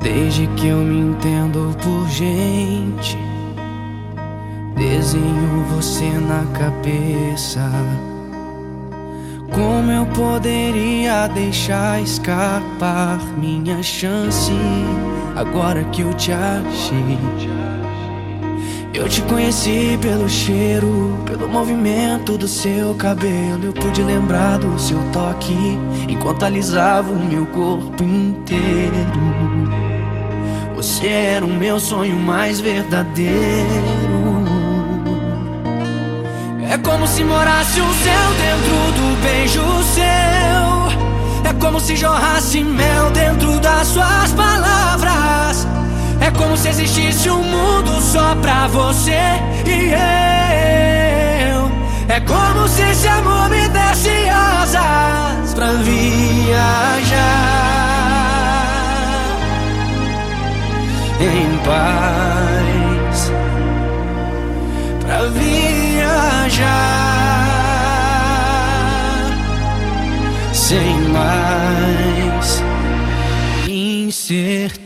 Desde que eu me entendo por gente, desenho você na cabeça. Como eu poderia deixar escapar minha chance agora que eu te achei? Eu te conheci pelo cheiro, pelo movimento do seu cabelo. Eu pude lembrar do seu toque enquanto alisava o meu corpo inteiro. Você era o meu sonho mais verdadeiro. É como se morasse o céu dentro do beijo seu. É como se jorrasse mel dentro das suas palavras. É como se existisse um mundo só pra você e eu. É como se em paz pra viajar sem mais incerteza.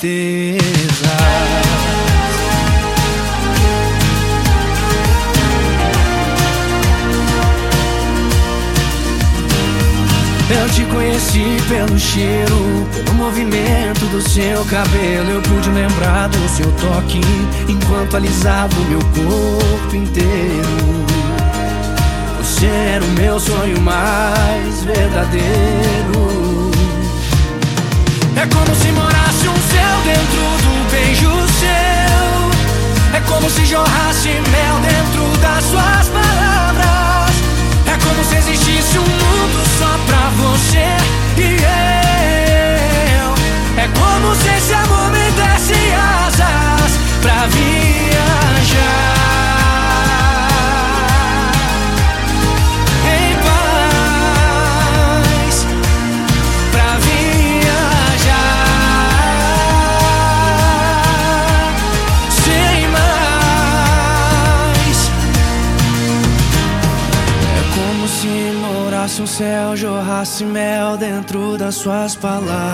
Eu te conheci pelo cheiro, pelo movimento do seu cabelo. Eu pude lembrar do seu toque enquanto alisava o meu corpo inteiro. Você era o meu sonho mais verdadeiro. É como se morasse um céu Se o céu jorrasse mel dentro das suas palavras.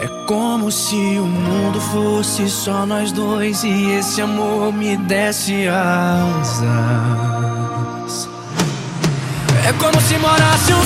É como se o mundo fosse só nós dois e esse amor me desse asas. É como se morasse o